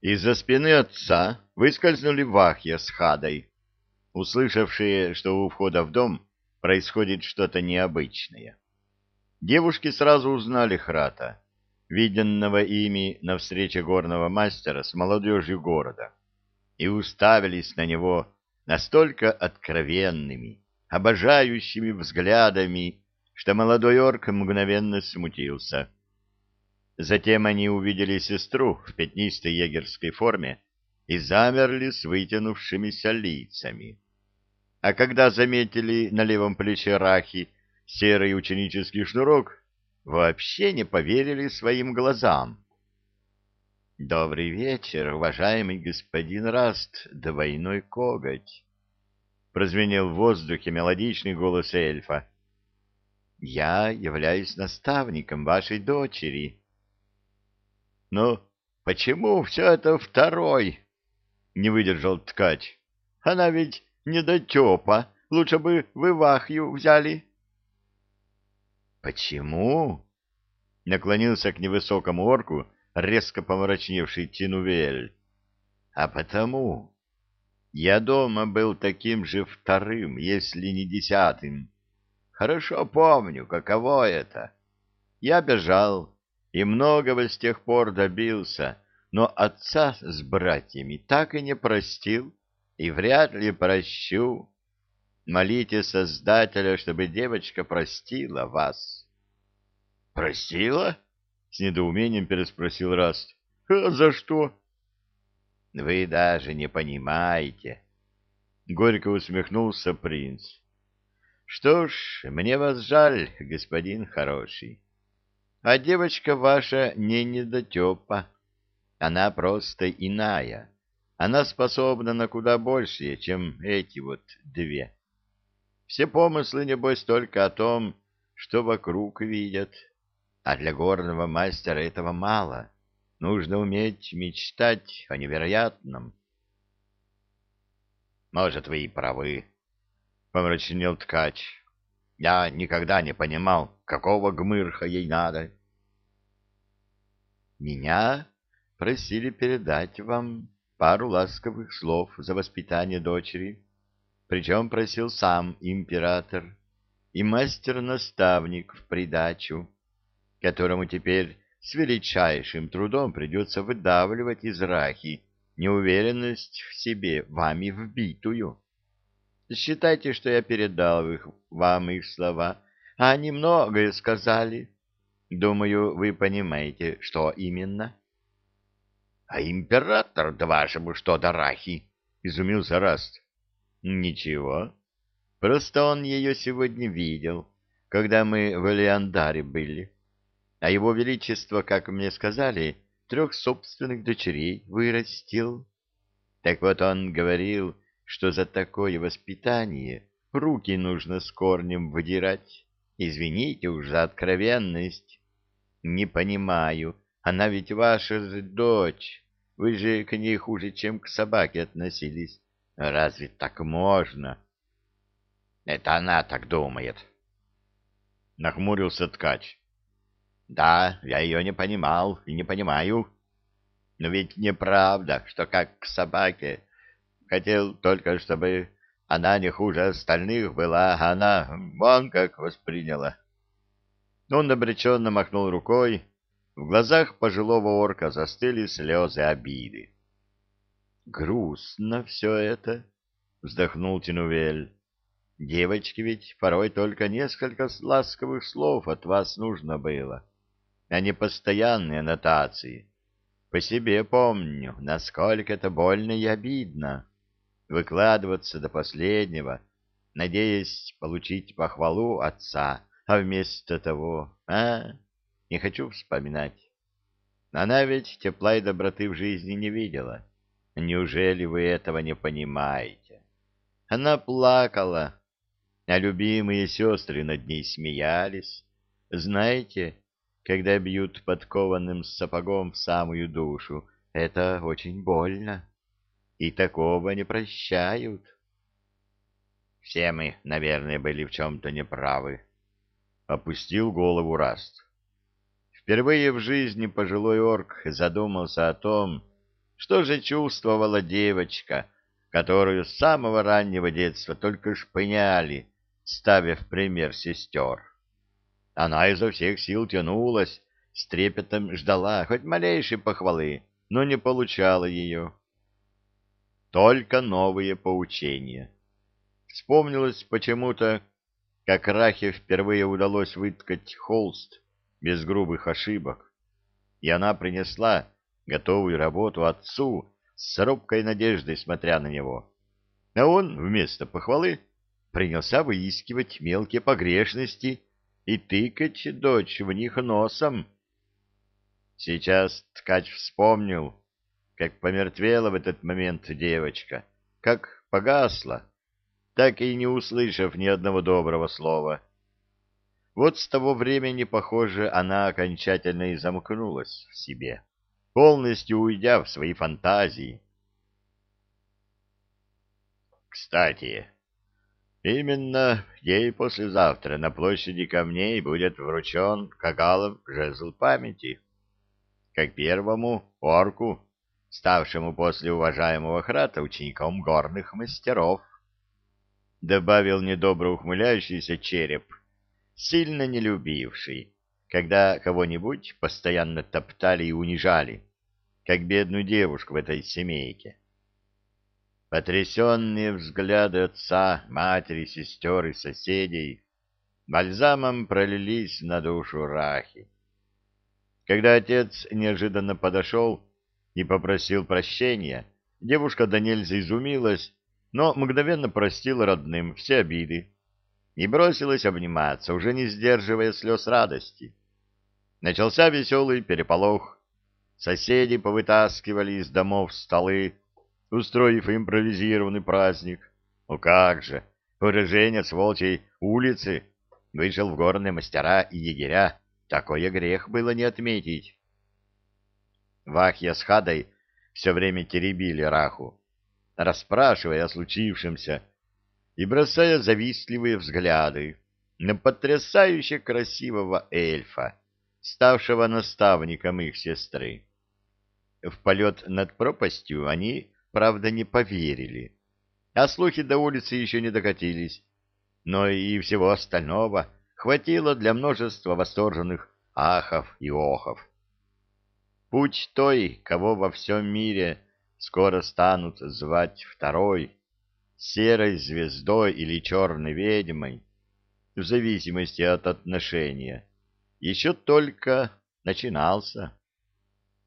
Из-за спины отца выскользнули Вахья с Хадой, услышавшие, что у входа в дом происходит что-то необычное. Девушки сразу узнали Храта, виденного ими на встрече горного мастера с молодежью города, и уставились на него настолько откровенными, обожающими взглядами, что молодой орк мгновенно смутился. Затем они увидели сестру в пятнистой егерской форме и замерли с вытянувшимися лицами. А когда заметили на левом плече Рахи серый ученический шнурок, вообще не поверили своим глазам. «Добрый вечер, уважаемый господин Раст, двойной коготь!» Прозвенел в воздухе мелодичный голос эльфа. «Я являюсь наставником вашей дочери». «Ну, почему все это второй?» — не выдержал ткач. «Она ведь недотепа. Лучше бы вы Вахью взяли». «Почему?» — наклонился к невысокому орку резко помрачневший Тинувель. «А потому...» Я дома был таким же вторым, если не десятым. Хорошо помню, каково это. Я бежал, и многого с тех пор добился, но отца с братьями так и не простил, и вряд ли прощу. Молите Создателя, чтобы девочка простила вас. — Простила? — с недоумением переспросил Раст. — А за что? — Вы даже не понимаете. Горько усмехнулся принц. — Что ж, мне вас жаль, господин хороший. А девочка ваша не недотепа. Она просто иная. Она способна на куда большее, чем эти вот две. Все помыслы, небось, только о том, что вокруг видят. А для горного мастера этого мало. Нужно уметь мечтать о невероятном. Может, вы и правы, — помрачнел ткач. Я никогда не понимал, какого гмырха ей надо. Меня просили передать вам пару ласковых слов за воспитание дочери, причем просил сам император и мастер-наставник в придачу, которому теперь с величайшим трудом придется выдавливать из рахи неуверенность в себе вами вбитую. Считайте, что я передал их, вам их слова, они многое сказали. Думаю, вы понимаете, что именно. — А император, да вашему что, Дарахи? — изумился Раст. — Ничего. Просто он ее сегодня видел, когда мы в Элеандаре были. А его величество, как мне сказали, трех собственных дочерей вырастил. Так вот он говорил что за такое воспитание руки нужно с корнем выдирать. Извините уж за откровенность. Не понимаю, она ведь ваша же дочь. Вы же к ней хуже, чем к собаке относились. Разве так можно? Это она так думает. Нахмурился ткач. Да, я ее не понимал и не понимаю. Но ведь неправда, что как к собаке Хотел только, чтобы она не хуже остальных была, а она вон как восприняла. Он обреченно махнул рукой. В глазах пожилого орка застыли слезы обиды. «Грустно все это», — вздохнул Тинувель. «Девочке ведь порой только несколько ласковых слов от вас нужно было, а не постоянные аннотации. По себе помню, насколько это больно и обидно» выкладываться до последнего, надеясь получить похвалу отца, а вместо того, а, не хочу вспоминать. Она ведь тепла и доброты в жизни не видела. Неужели вы этого не понимаете? Она плакала, а любимые сестры над ней смеялись. Знаете, когда бьют подкованным сапогом в самую душу, это очень больно и такого не прощают. Все мы, наверное, были в чем-то неправы. Опустил голову Раст. Впервые в жизни пожилой орк задумался о том, Что же чувствовала девочка, которую с самого раннего детства только шпыняли, ставя в пример сестер? Она изо всех сил тянулась, с трепетом ждала хоть малейшей похвалы, но не получала ее. Только новые поучения. Вспомнилось почему-то, как Рахе впервые удалось выткать холст без грубых ошибок, и она принесла готовую работу отцу с робкой надеждой, смотря на него. А он вместо похвалы принялся выискивать мелкие погрешности и тыкать дочь в них носом. Сейчас ткач вспомнил, как помертвела в этот момент девочка, как погасла, так и не услышав ни одного доброго слова. Вот с того времени, похоже, она окончательно и замкнулась в себе, полностью уйдя в свои фантазии. Кстати, именно ей послезавтра на площади камней будет вручен Кагалов жезл памяти, как первому орку, ставшему после уважаемого Храта учеником горных мастеров. — добавил недобро ухмыляющийся череп, сильно не любивший, когда кого-нибудь постоянно топтали и унижали, как бедную девушку в этой семейке. Потрясенные взгляды отца, матери, сестер и соседей бальзамом пролились на душу Рахи. Когда отец неожиданно подошел и попросил прощения, девушка до изумилась но мгновенно простила родным все обиды и бросилась обниматься, уже не сдерживая слез радости. Начался веселый переполох. Соседи повытаскивали из домов столы, устроив импровизированный праздник. Ну как же, уроженец волчьей улицы вышел в горные мастера и егеря, такое грех было не отметить. Вахья с Хадой все время теребили Раху, расспрашивая о случившемся и бросая завистливые взгляды на потрясающе красивого эльфа, ставшего наставником их сестры. В полет над пропастью они, правда, не поверили, а слухи до улицы еще не докатились, но и всего остального хватило для множества восторженных ахов и охов. Путь той, кого во всем мире скоро станут звать второй, серой звездой или черной ведьмой, в зависимости от отношения, еще только начинался.